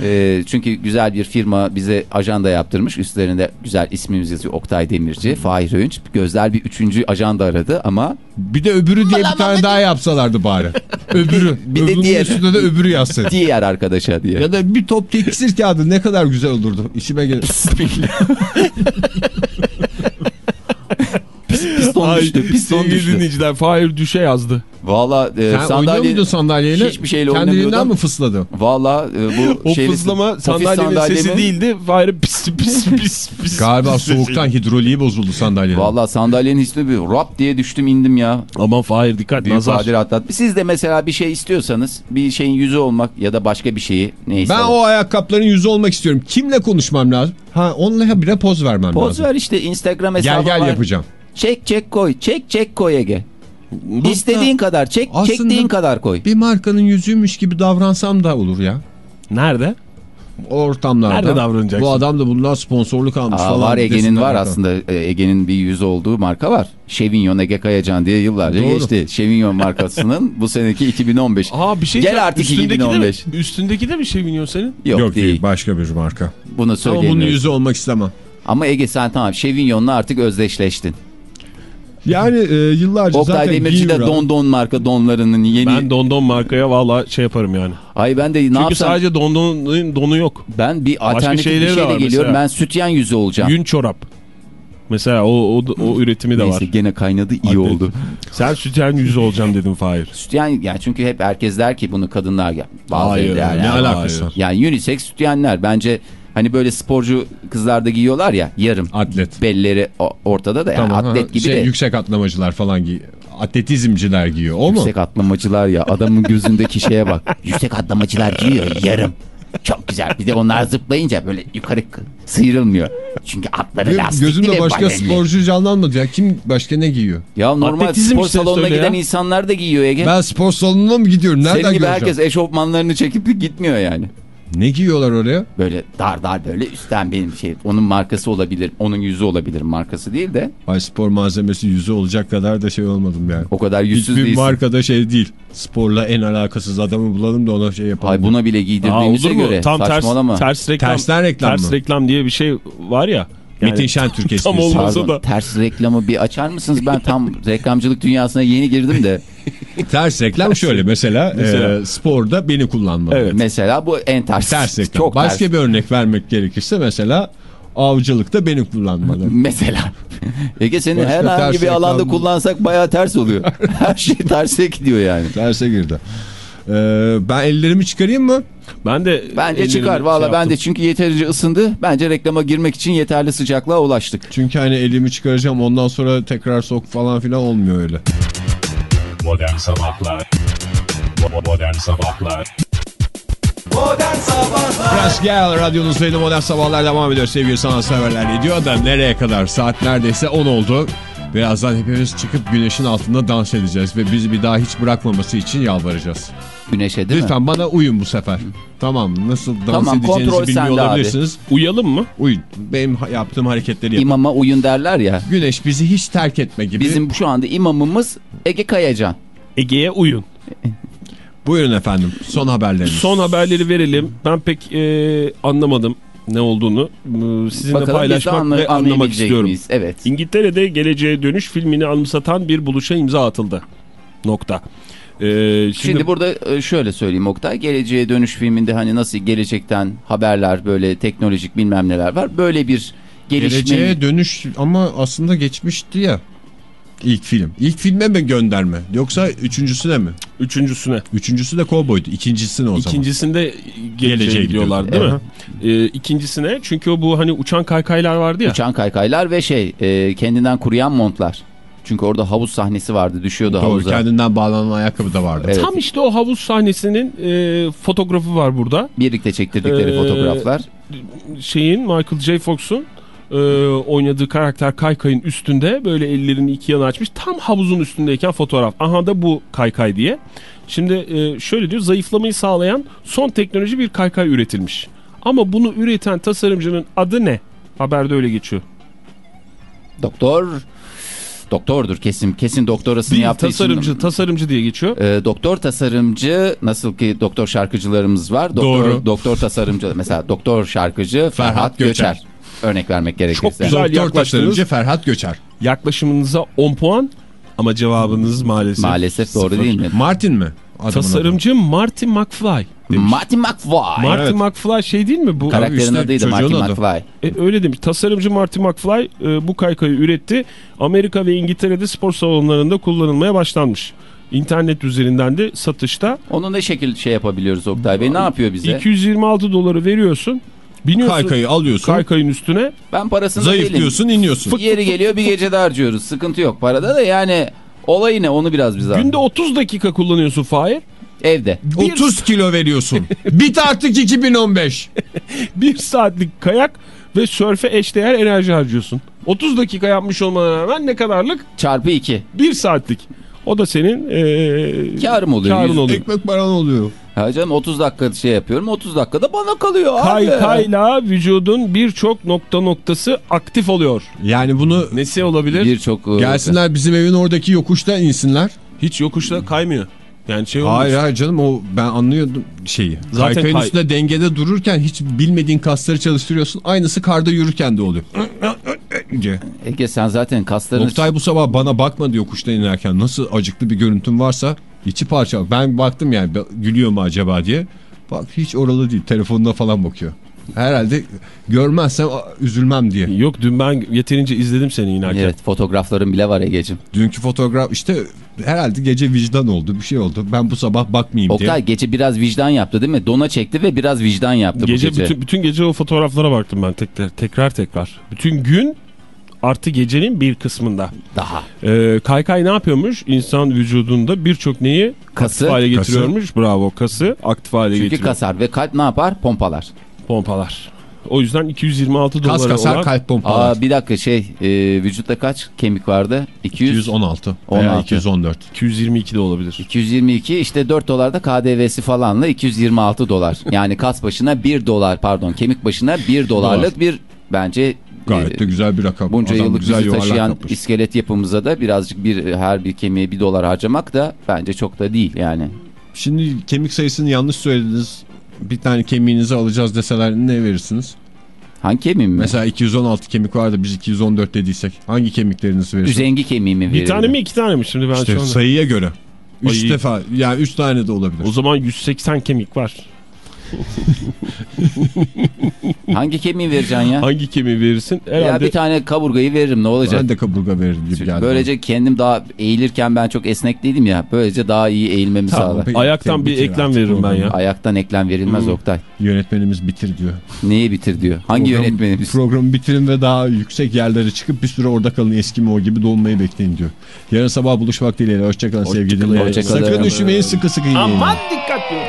Ee, çünkü güzel bir firma bize ajanda yaptırmış. Üstlerinde güzel ismimiz yazıyor. Oktay Demirci, Fahir Öğünç. Gözler bir üçüncü ajanda aradı ama Bir de öbürü diye bir tane daha yapsalardı bari. [LAUGHS] öbürü. Bir de diğer. üstünde de öbürü yazsaydı. diğer arkadaşa diye. ya da bir top tekstil kağıdı ne kadar güzel olurdu. İşime gelir. [LAUGHS] Piston Ay, düştü. Piston düştü. dinleyiciler Fahir düşe yazdı. Valla e, Sen sandalye... muydun sandalyeyle? Hiçbir şeyle Kendiliğinden oynamıyordum. mi fısladı? Valla e, bu [LAUGHS] O şeyli- fızlama ofis sandalyenin sesi sandalyemi- değildi. Fahir'in pis [LAUGHS] pis pis pis. Galiba pis soğuktan hidroliği bozuldu sandalyenin. Valla sandalyenin üstüne bir rap diye düştüm indim ya. Aman Fahir dikkat Büyük nazar. Kadir Atlat. Siz de mesela bir şey istiyorsanız bir şeyin yüzü olmak ya da başka bir şeyi neyse. Ben o ayakkabıların yüzü olmak istiyorum. Kimle konuşmam lazım? Ha onunla bire poz vermem Poz lazım. ver işte Instagram Gel hesabı gel var. yapacağım. Çek çek koy. Çek çek koy Ege. Bu- İstediğin kadar çek. Çektiğin kadar koy. Bir markanın yüzüymüş gibi davransam da olur ya. Nerede? o ortamlarda Nerede davranacaksın? bu adam da bundan sponsorluk almış Aa, falan. var Ege'nin var bakalım. aslında E, Ege'nin bir yüzü olduğu marka var. Chevignon Ege Kayacan diye yıllarca Doğru. geçti. Chevignon markasının bu seneki 2015. Aa bir şey Gel artık üstündeki 2015. De, üstündeki de mi biniyor senin? Yok, Yok değil. değil başka bir marka. Bunu Ama söyleyemiyorum. bunun yüzü olmak istemem. Ama Ege sen tamam Chevignon'la artık özdeşleştin. Yani e, yıllarca Oktay zaten Demirci de Don Don marka donlarının yeni... Ben Don Don markaya valla şey yaparım yani. Ay ben de ne Çünkü yapsam... sadece Don Don'un donu yok. Ben bir alternatif bir şeyle geliyorum. mesela. Ben sütyen yüzü olacağım. Yün çorap. Mesela o, o, o üretimi de Neyse var. gene kaynadı iyi Hadi. oldu. Sen sütyen yüzü olacağım dedim Fahir. Sütyen yani çünkü hep herkes der ki bunu kadınlar ya. Bazı Hayır, derler. ne alakası var? Yani unisex sütyenler bence hani böyle sporcu kızlar da giyiyorlar ya yarım. Atlet. Belleri ortada da yani Tamam, atlet gibi şey, de. Yüksek atlamacılar falan giyiyor. Atletizmciler giyiyor. O mu? Yüksek atlamacılar ya adamın gözündeki şeye bak. [LAUGHS] Yüksek atlamacılar giyiyor yarım. Çok güzel. Bir de onlar zıplayınca böyle yukarı sıyrılmıyor. Çünkü atları lastikli Gözümde başka balenli. sporcu canlanmadı ya. Kim başka ne giyiyor? Ya normal Atletizm spor işte salonuna söyle ya. giden insanlar da giyiyor Ege. Ben spor salonuna mı gidiyorum? Nereden Senin gibi göreceğim? herkes eşofmanlarını çekip gitmiyor yani. Ne giyiyorlar oraya? Böyle dar dar böyle üstten benim şey. Onun markası olabilir. Onun yüzü olabilir markası değil de. Ay spor malzemesi yüzü olacak kadar da şey olmadım yani. O kadar yüzsüz Hiçbir değilsin. markada şey değil. Sporla en alakasız adamı bulalım da ona şey yapalım. Ay buna bile Aa, giydirdiğimize olur mu? göre. Tam ters, Saçmalama. ters reklam. Tersten reklam ters mı? reklam diye bir şey var ya. Yani Metin Şentürk. [LAUGHS] Tam. Pardon, da. ters reklamı bir açar mısınız? Ben tam [LAUGHS] reklamcılık dünyasına yeni girdim de. [LAUGHS] Ters reklam şöyle mesela, Mesela. e, sporda beni kullanmalı. Evet. Mesela bu en ters. Ters reklam. Çok Başka ters. bir örnek vermek gerekirse mesela avcılıkta beni kullanmalı. [LAUGHS] Mesela. Ege senin Başka herhangi bir alanda reklam- kullansak baya ters oluyor. [LAUGHS] Her şey terse gidiyor yani. Terse girdi. E, ben ellerimi çıkarayım mı? Ben de Bence çıkar. şey Valla ben yaptım. de çünkü yeterince ısındı. Bence reklama girmek için yeterli sıcaklığa ulaştık. Çünkü hani elimi çıkaracağım ondan sonra tekrar sok falan filan olmuyor öyle. Modern Sabahlar. Modern Sabahlar. Modern Sabahlar. Prens Gel radyonuzdaydı modern sabahlar devam ediyor sevgili sanatseverler. Diyor da nereye kadar? Saat neredeyse 10 oldu. Birazdan hepimiz çıkıp güneşin altında dans edeceğiz ve bizi bir daha hiç bırakmaması için yalvaracağız. Güneşe değil mi? Lütfen bana uyun bu sefer. Tamam nasıl dans Tamam, edeceğinizi bilmiyor sende abi. olabilirsiniz. Uyalım mı? Uyun. Benim yaptığım hareketleri yapın. İmama uyun derler ya. Güneş bizi hiç terk etme gibi. Bizim şu anda imamımız Ege Kayacan. Ege'ye uyun. Buyurun efendim son haberleriniz. Son haberleri verelim. Ben pek e, anlamadım ne olduğunu. E, Sizinle Bakalım paylaşmak anla- ve anlamak istiyorum. miyiz? Evet. İngiltere'de Geleceğe Dönüş filmini anımsatan bir buluşa imza atıldı. Nokta. E, şimdi, Şimdi, burada e, şöyle söyleyeyim Oktay. Geleceğe Dönüş filminde hani nasıl gelecekten haberler böyle teknolojik bilmem neler var. Böyle bir gelişme. Geleceğe dönüş ama aslında geçmişti ya. İlk film. İlk filme mi gönderme? Yoksa üçüncüsüne mi? üçüncüsüne. Üçüncüsü de kovboydu. İkincisine o zaman. İkincisinde geleceğe Geleceğe gidiyorlar gidiyordu. değil mi? E, ikincisine çünkü o bu hani uçan kaykaylar vardı ya. Uçan kaykaylar ve şey e, kendinden kuruyan montlar. Çünkü orada havuz sahnesi vardı. Düşüyordu Doğru havuza. kendinden bağlanan ayakkabı da vardı. Evet. Tam işte o havuz sahnesinin e, fotoğrafı var burada. Birlikte çektirdikleri Ee, fotoğraflar. şeyin Michael J. Fox'un e, oynadığı karakter kaykayın üstünde böyle ellerini iki yana açmış. Tam havuzun üstündeyken fotoğraf. Aha da bu kaykay diye. Şimdi e, şöyle diyor zayıflamayı sağlayan son teknoloji bir kaykay üretilmiş. Ama bunu üreten tasarımcının adı ne? Haberde öyle geçiyor. Doktor doktordur kesin. Kesin doktorasını Değil, yaptığı tasarımcı, için. tasarımcı diye geçiyor. Ee, doktor tasarımcı nasıl ki doktor şarkıcılarımız var. Doktor, Doğru. Doktor tasarımcı mesela doktor şarkıcı Ferhat, Göçer. Göçer. Örnek vermek gerekirse. Çok güzel. Doktor yaklaştınız. Ferhat Göçer. Yaklaşımınıza 10 puan ama cevabınız maalesef Maalesef doğru sıfır. değil mi? Martin mi? Adamın Tasarımcı Marty McFly. demiş. Marty McFly. Marty Evet. McFly şey değil mi bu? Karakterin işte adıydı Marty adı. McFly. E, öyle demiş. Tasarımcı Marty McFly e, bu kaykayı üretti. Amerika ve İngiltere'de spor salonlarında kullanılmaya başlanmış. İnternet üzerinden de satışta Onu ne şekil şey yapabiliyoruz Oktay Bey? Ne yapıyor bize? 226 doları veriyorsun. Biniyorsun Kaykayı alıyorsun. kaykayın üstüne. Ben parasını değilim. Zayıflıyorsun iniyorsun. Yeri geliyor bir gecede harcıyoruz. Sıkıntı yok parada da yani olayı ne onu biraz bize Günde 30 dakika kullanıyorsun Fahir. Evde. 30 kilo veriyorsun. [LAUGHS] Bit artık 2015. [LAUGHS] Bir saatlik kayak ve sörfe eşdeğer enerji harcıyorsun. 30 dakika yapmış olmana rağmen ne kadarlık? Çarpı 2. Bir saatlik. O da senin e, Karım oluyor. karın oluyor. Ekmek paran oluyor. Ha canım 30 dakika şey yapıyorum 30 dakikada bana kalıyor abi. Kaykayla vücudun birçok nokta noktası aktif oluyor. Yani bunu Nesi olabilir? Birçok e, gelsinler bizim evin oradaki yokuşta insinler. Hiç yokuşta kaymıyor. Yani şey olmuş. Hayır hayır canım o ben anlıyordum şeyi. Zaten Kaykayın kay- üstünde dengede dururken hiç bilmediğin kasları çalıştırıyorsun. Aynısı karda yürürken de oluyor. [LAUGHS] diye. Ege sen zaten kaslarını Oktay bu sabah bana bakmadı yokuşta inerken nasıl acıklı bir görüntüm varsa içi parçalı. Ben baktım yani gülüyor mu acaba diye. Bak hiç oralı değil telefonuna falan bakıyor. Herhalde görmezsem üzülmem diye. Yok dün ben yeterince izledim seni inerken. Evet fotoğrafların bile var Ege'cim. Dünkü fotoğraf işte herhalde gece vicdan oldu bir şey oldu. Ben bu sabah bakmayayım Oktay diye. gece biraz vicdan yaptı değil mi? Dona çekti ve biraz vicdan yaptı Gece, bu gece. Bütün, bütün gece o fotoğraflara baktım ben tekrar tekrar. tekrar. Bütün gün artı gecenin bir kısmında. Daha. Ee, kaykay ne yapıyormuş? İnsan vücudunda birçok neyi Kası. aktif hale getiriyormuş. Bravo kası aktif hale Çünkü getiriyor. kasar ve kalp ne yapar? Pompalar. Pompalar. O yüzden 226 Kas dolara kasar olan kalp pompalar. Aa bir dakika şey e, vücutta kaç kemik vardı? 200. 216 veya 16. 214. 222 de olabilir. 222 işte 4 dolar da KDV'si falanla 226 dolar. Yani kas başına 1 dolar pardon kemik başına 1 dolarlık bir bence Gayet e, de güzel bir rakam. bunca Adam yıllık güzel bizi taşıyan yapmış. iskelet yapımıza da birazcık bir her bir kemiğe 1 dolar harcamak da bence çok da değil yani. Şimdi kemik sayısını yanlış söylediniz. Bir tane kemiğinizi alacağız deseler ne verirsiniz? Hangi kemiğim mi? Mesela 216 kemik vardı biz 214 dediysek hangi kemiklerinizi verirsiniz? Üzengi kemiğimi Bir verirdim. tane mi iki tane mi şimdi ben İşte şu anda. sayıya göre. 3 Ay. defa yani 3 tane de olabilir. O zaman 180 kemik var. [LAUGHS] Hangi kemiği vereceksin ya? Hangi kemiği verirsin? Ya Herhalde bir tane kaburgayı veririm ne olacak? Ben de kaburga verirdim gibi geldi. Böylece kendim daha eğilirken ben çok esnek değilim ya. Böylece daha iyi eğilmemi Tamam, sağlar. peki, Ayaktan bir eklem veririm ben ya. Ayaktan eklem verilmez Hmm. Oktay. Yönetmenimiz bitir diyor. Neyi bitir diyor. Hangi Program- yönetmenimiz? Programı bitirin ve daha yüksek yerlere çıkıp bir süre orada kalın Eskimo o gibi dolmayı bekleyin diyor. Yarın sabah buluşmak dileğiyle. Hoşçakalın sevgili dinleyiciler. Hoşçakalın. Sakın üşümeyin sıkı sıkı yiyin. Aman dikkat diyorum.